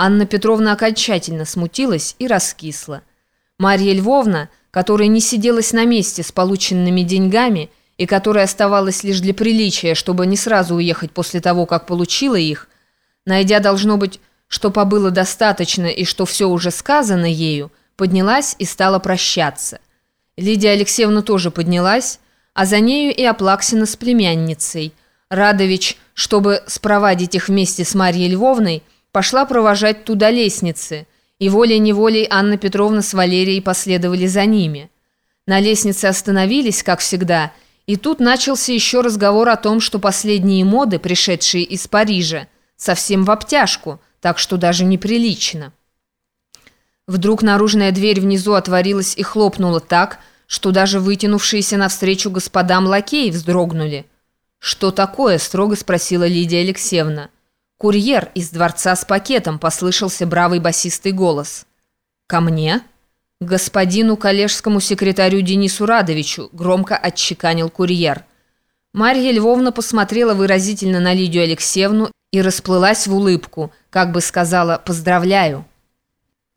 Анна Петровна окончательно смутилась и раскисла. Марья Львовна, которая не сиделась на месте с полученными деньгами и которая оставалась лишь для приличия, чтобы не сразу уехать после того, как получила их, найдя, должно быть, что побыло достаточно и что все уже сказано ею, поднялась и стала прощаться. Лидия Алексеевна тоже поднялась, а за нею и Аплаксина с племянницей. Радович, чтобы спровадить их вместе с Марьей Львовной, пошла провожать туда лестницы, и волей-неволей Анна Петровна с Валерией последовали за ними. На лестнице остановились, как всегда, и тут начался еще разговор о том, что последние моды, пришедшие из Парижа, совсем в обтяжку, так что даже неприлично. Вдруг наружная дверь внизу отворилась и хлопнула так, что даже вытянувшиеся навстречу господам лакеи вздрогнули. «Что такое?» – строго спросила Лидия Алексеевна. «Курьер из дворца с пакетом», – послышался бравый басистый голос. «Ко мне?» «Господину коллежскому секретарю Денису Радовичу», – громко отчеканил курьер. Марья Львовна посмотрела выразительно на Лидию Алексеевну и расплылась в улыбку, как бы сказала «поздравляю».